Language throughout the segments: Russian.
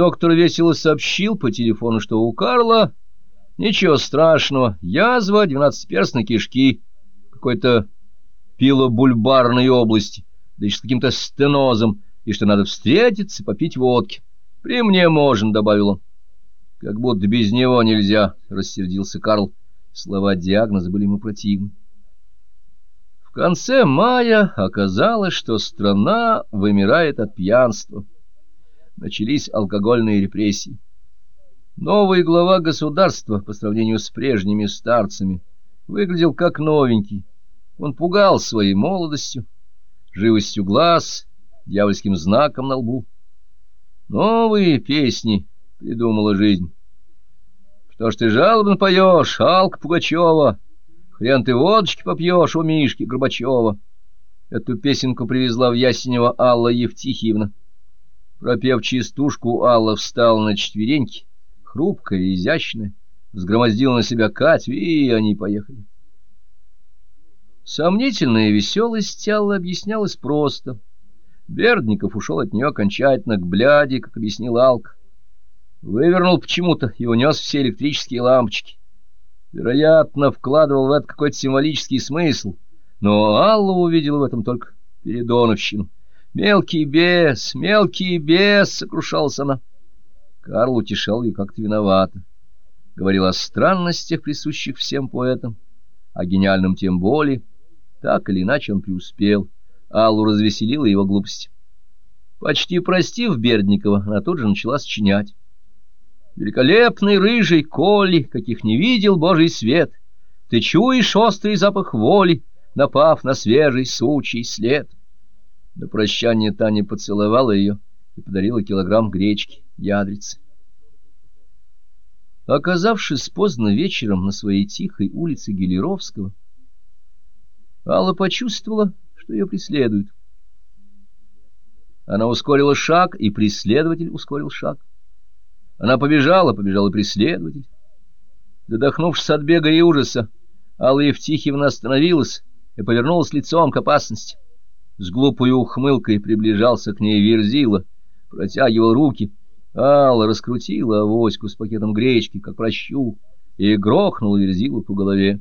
Доктор весело сообщил по телефону, что у Карла ничего страшного, язва двенадцатиперстной кишки, какой-то пилобульбарной области, да еще с каким-то стенозом, и что надо встретиться, попить водки. При мне можно, — добавил он. Как будто без него нельзя, — рассердился Карл. Слова диагноза были ему противны. В конце мая оказалось, что страна вымирает от пьянства. Начались алкогольные репрессии. Новый глава государства, по сравнению с прежними старцами, выглядел как новенький. Он пугал своей молодостью, живостью глаз, дьявольским знаком на лбу. Новые песни придумала жизнь. Что ж ты жалобно поешь, Алка Пугачева? Хрен ты водочки попьешь у Мишки Горбачева. Эту песенку привезла в Ясенево Алла Евтихиевна. Пропев частушку, Алла встала на четвереньки, хрупкая и изящная, взгромоздила на себя Катю, и они поехали. Сомнительная веселость Аллы объяснялась просто. Бердников ушел от нее окончательно к бляде, как объяснил Алка. Вывернул почему-то и унес все электрические лампочки. Вероятно, вкладывал в это какой-то символический смысл, но Алла увидела в этом только передоновщину. «Мелкий бес, мелкий бес!» — сокрушалась она. Карл утешал ее как-то виновато. Говорил о странностях, присущих всем поэтам, о гениальном тем более. Так или иначе он преуспел. Аллу развеселила его глупость. Почти простив Бердникова, она тут же начала сочинять. Великолепный рыжий Коли, каких не видел божий свет, Ты чуешь острый запах воли, напав на свежий сучий след. На прощание Таня поцеловала ее и подарила килограмм гречки, ядрицы. Оказавшись поздно вечером на своей тихой улице Гелеровского, Алла почувствовала, что ее преследуют. Она ускорила шаг, и преследователь ускорил шаг. Она побежала, побежал и преследователь. Задохнувшись от бега и ужаса, Алла Евтихьевна остановилась и повернулась лицом к опасности. С глупой ухмылкой приближался к ней Верзила, протягивал руки. Алла раскрутила авоську с пакетом гречки, как прощу, и грохнула Верзилу по голове.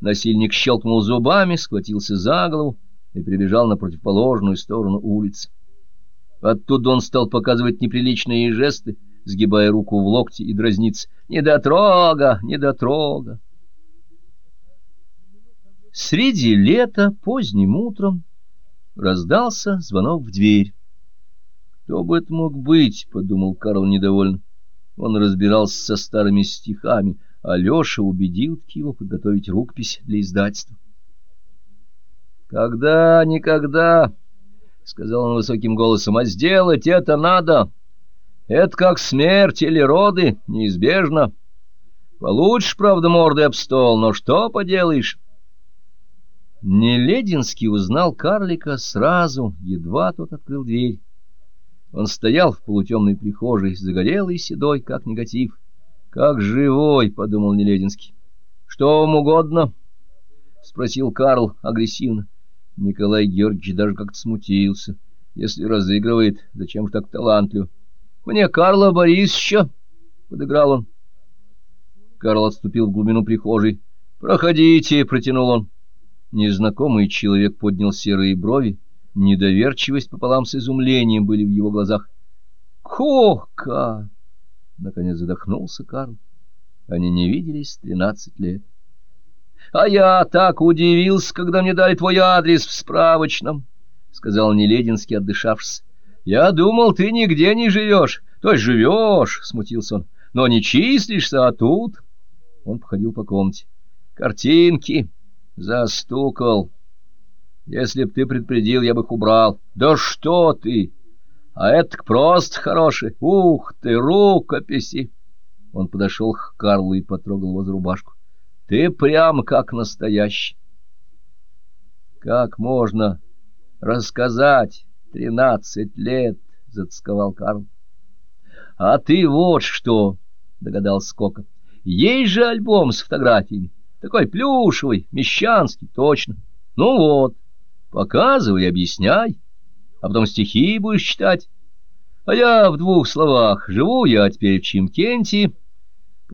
Насильник щелкнул зубами, схватился за голову и прибежал на противоположную сторону улицы. Оттуда он стал показывать неприличные жесты, сгибая руку в локте и дразниться. «Недотрога! Недотрога!» Среди лета, поздним утром, раздался звонок в дверь. «Кто бы это мог быть?» — подумал Карл недовольно. Он разбирался со старыми стихами, а Леша убедил его подготовить рукопись для издательства. «Когда, никогда!» — сказал он высоким голосом, — а сделать это надо. Это как смерть или роды, неизбежно. Получишь, правда, мордой об стол, но что поделаешь? Нелединский узнал карлика сразу, едва тот открыл дверь. Он стоял в полутемной прихожей, загорелый седой, как негатив. «Как живой!» — подумал Нелединский. «Что вам угодно?» — спросил Карл агрессивно. Николай Георгиевич даже как-то смутился. Если разыгрывает, зачем же так талантлив? — Мне Карла Борисовича! — подыграл он. Карл отступил в глубину прихожей. — Проходите! — протянул он. Незнакомый человек поднял серые брови. Недоверчивость пополам с изумлением были в его глазах. — Кока! — наконец задохнулся Карл. Они не виделись тринадцать лет. — А я так удивился, когда мне дали твой адрес в справочном, — сказал Нелединский, отдышавшись. — Я думал, ты нигде не живешь. То есть живешь, — смутился он, — но не числишься, а тут... Он походил по комнате. — Картинки. Застукал. Если б ты предупредил, я бы их убрал. Да что ты! А это просто хороший. Ух ты, рукописи! Он подошел к Карлу и потрогал его за рубашку. Ты прям как настоящий. Как можно рассказать тринадцать лет, — затасковал Карл. — А ты вот что, — догадался Кока. — Есть же альбом с фотографиями. Такой плюшевый, мещанский, точно. Ну вот, показывай, объясняй, а потом стихи будешь читать. А я в двух словах. Живу я теперь в Чимкенте,